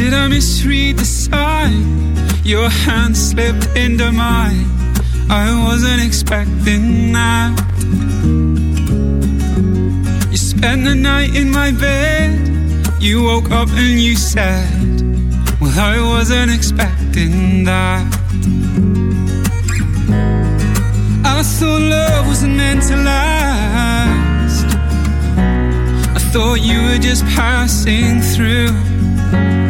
Did I misread the sign? Your hand slipped into mine. I wasn't expecting that. You spent the night in my bed. You woke up and you said, Well, I wasn't expecting that. I thought love wasn't meant to last. I thought you were just passing through.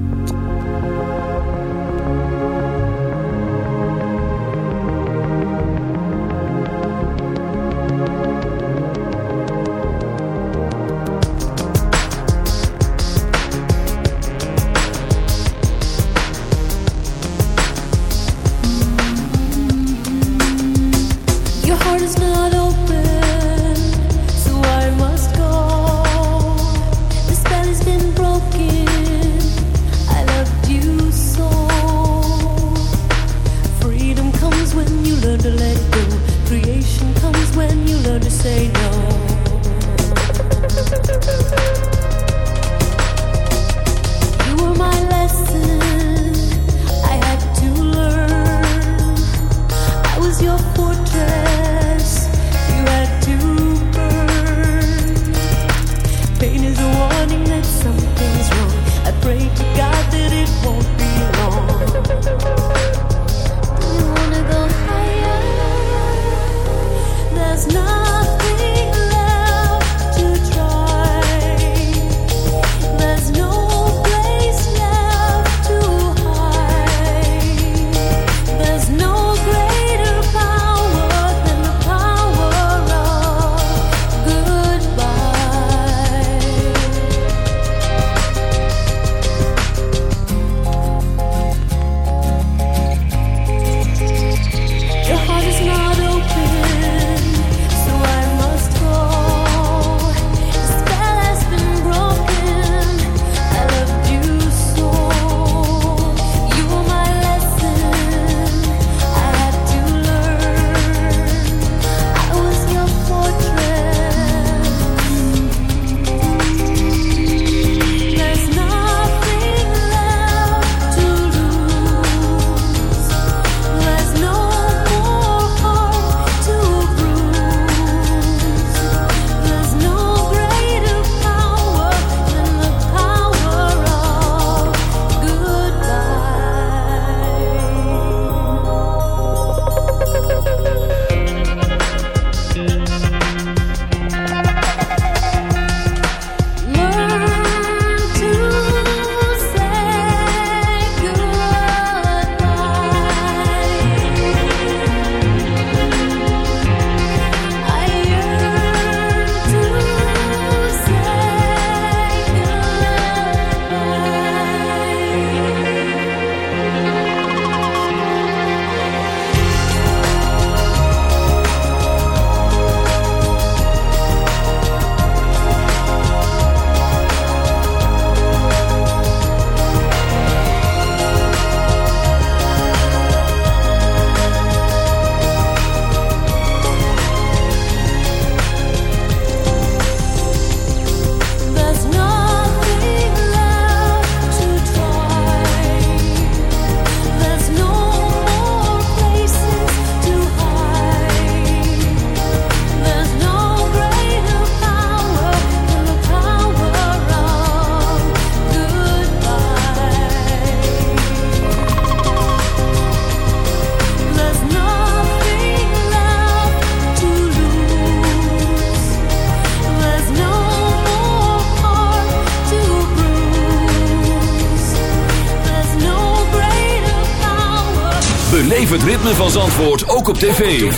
Het ritme van Zandvoort ook op tv.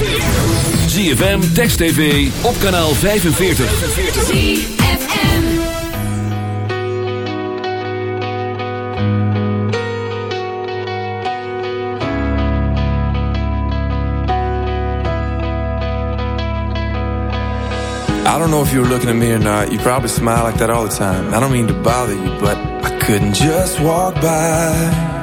ZFM, Text TV, op kanaal 45. ZFM I don't know if you were looking at me or not. You probably smile like that all the time. I don't mean to bother you, but I couldn't just walk by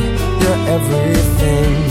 everything.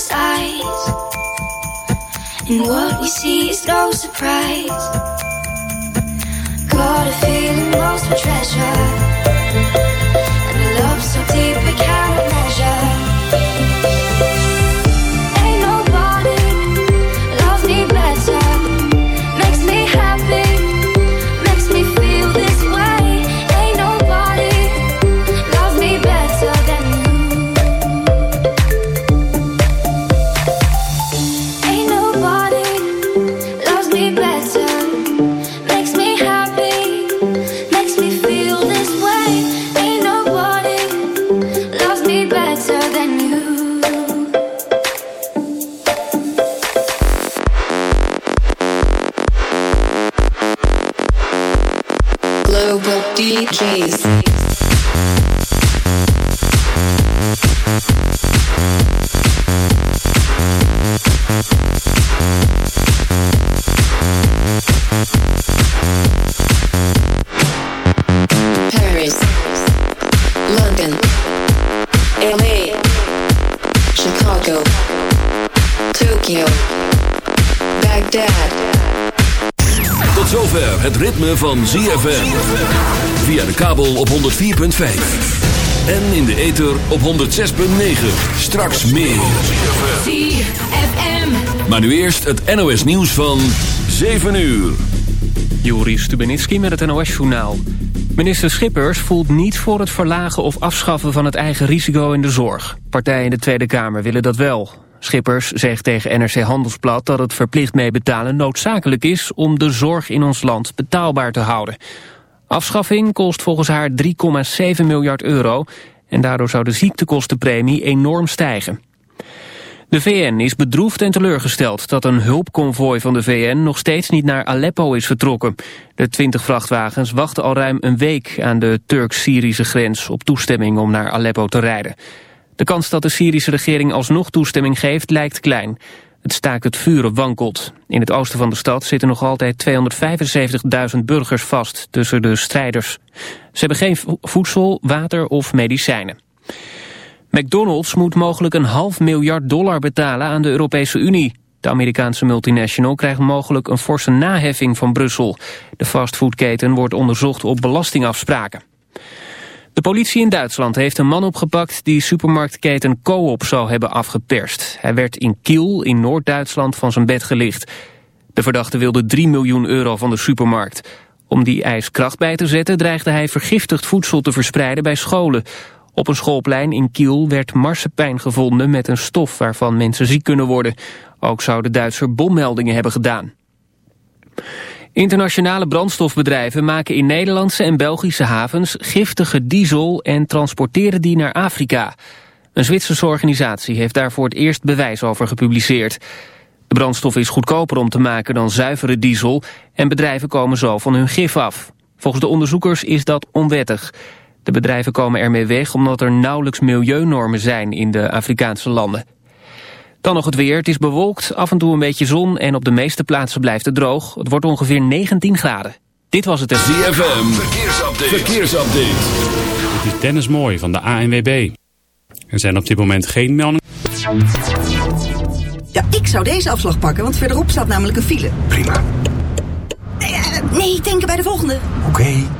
his eyes. And what we see is no surprise. Got a feeling most for treasure. And a love so deep we can't het ritme van ZFM. Via de kabel op 104.5. En in de ether op 106.9. Straks meer. ZFM. Maar nu eerst het NOS nieuws van 7 uur. Joris Stubenitski met het NOS-journaal. Minister Schippers voelt niet voor het verlagen of afschaffen van het eigen risico in de zorg. Partijen in de Tweede Kamer willen dat wel. Schippers zegt tegen NRC Handelsblad dat het verplicht meebetalen noodzakelijk is om de zorg in ons land betaalbaar te houden. Afschaffing kost volgens haar 3,7 miljard euro en daardoor zou de ziektekostenpremie enorm stijgen. De VN is bedroefd en teleurgesteld dat een hulpconvooi van de VN nog steeds niet naar Aleppo is vertrokken. De 20 vrachtwagens wachten al ruim een week aan de Turk-Syrische grens op toestemming om naar Aleppo te rijden. De kans dat de Syrische regering alsnog toestemming geeft lijkt klein. Het staakt het vuren wankelt. In het oosten van de stad zitten nog altijd 275.000 burgers vast tussen de strijders. Ze hebben geen voedsel, water of medicijnen. McDonald's moet mogelijk een half miljard dollar betalen aan de Europese Unie. De Amerikaanse multinational krijgt mogelijk een forse naheffing van Brussel. De fastfoodketen wordt onderzocht op belastingafspraken. De politie in Duitsland heeft een man opgepakt die supermarktketen Coop zou hebben afgeperst. Hij werd in Kiel in Noord-Duitsland van zijn bed gelicht. De verdachte wilde 3 miljoen euro van de supermarkt. Om die eis kracht bij te zetten dreigde hij vergiftigd voedsel te verspreiden bij scholen. Op een schoolplein in Kiel werd marsepein gevonden met een stof waarvan mensen ziek kunnen worden. Ook zou de Duitser bommeldingen hebben gedaan. Internationale brandstofbedrijven maken in Nederlandse en Belgische havens giftige diesel en transporteren die naar Afrika. Een Zwitserse organisatie heeft daar voor het eerst bewijs over gepubliceerd. De brandstof is goedkoper om te maken dan zuivere diesel en bedrijven komen zo van hun gif af. Volgens de onderzoekers is dat onwettig. De bedrijven komen ermee weg omdat er nauwelijks milieunormen zijn in de Afrikaanse landen. Dan nog het weer. Het is bewolkt, af en toe een beetje zon en op de meeste plaatsen blijft het droog. Het wordt ongeveer 19 graden. Dit was het. ZFM, verkeersupdate. verkeersupdate. Het is Dennis Mooi van de ANWB. Er zijn op dit moment geen meldingen. Ja, ik zou deze afslag pakken, want verderop staat namelijk een file. Prima. Nee, uh, nee denken bij de volgende. Oké.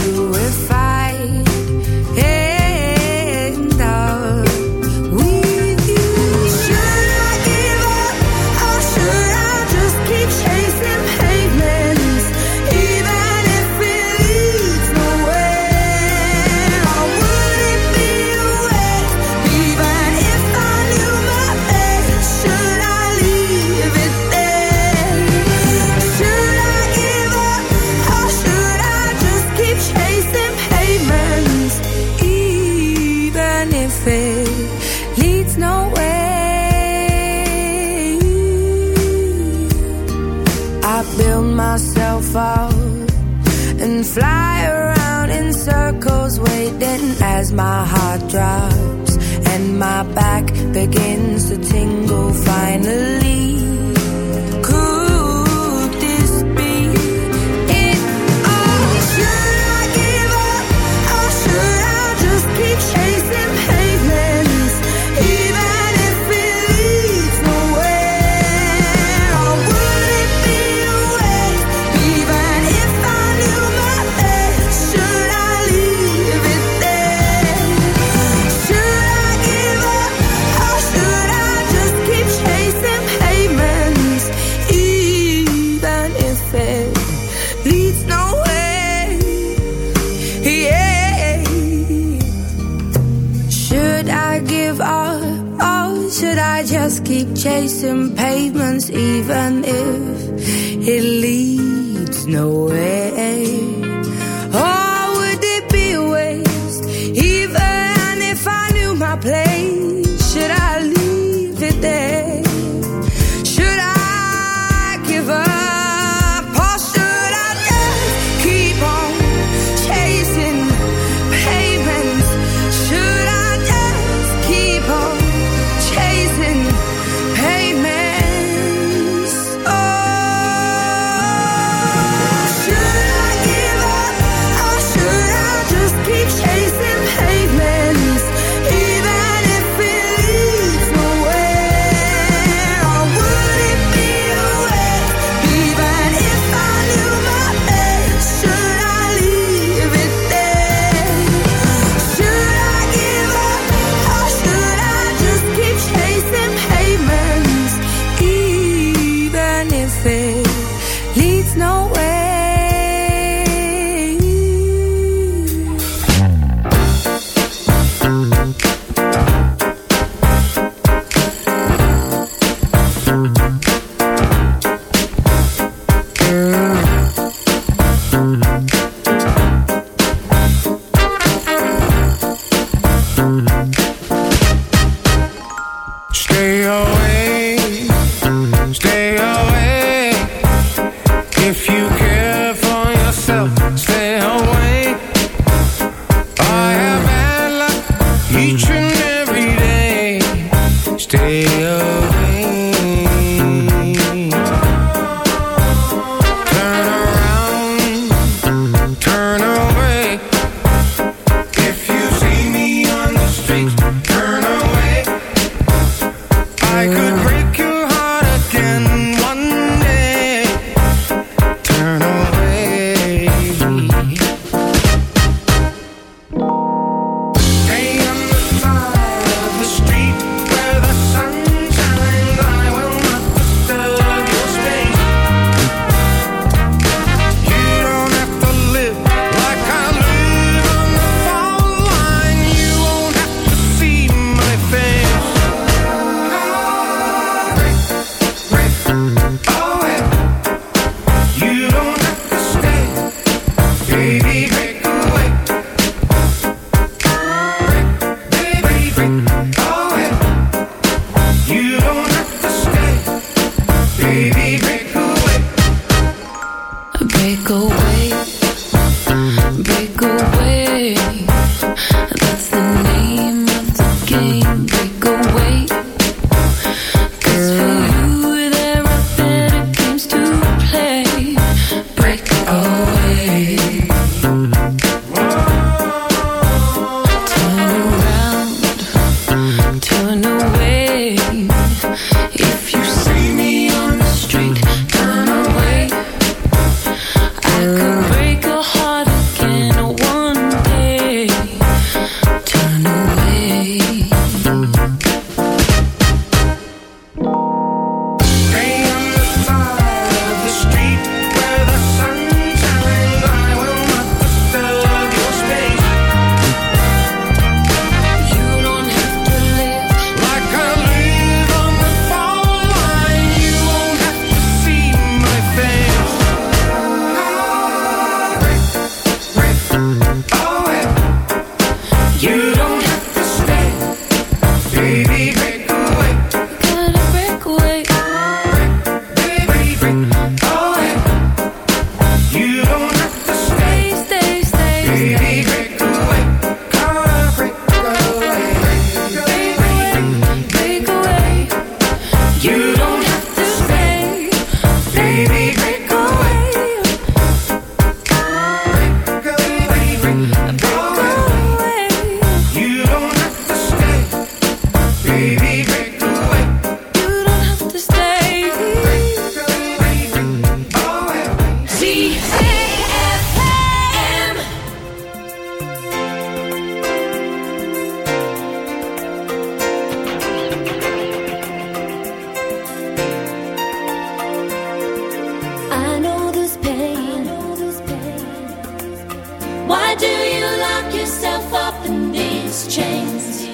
Why do you lock yourself up in these chains?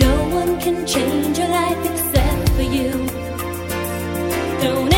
No one can change your life except for you. Don't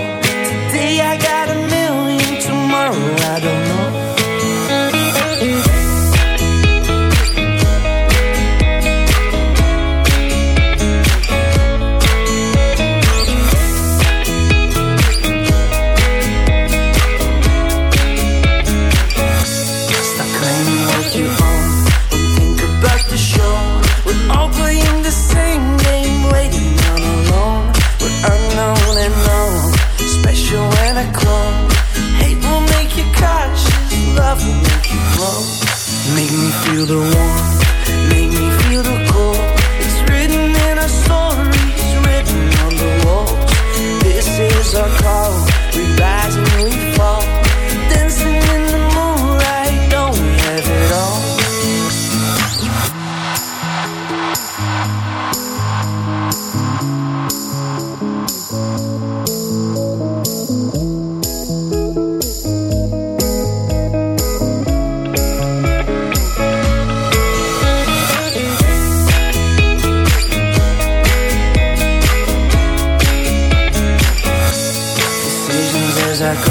I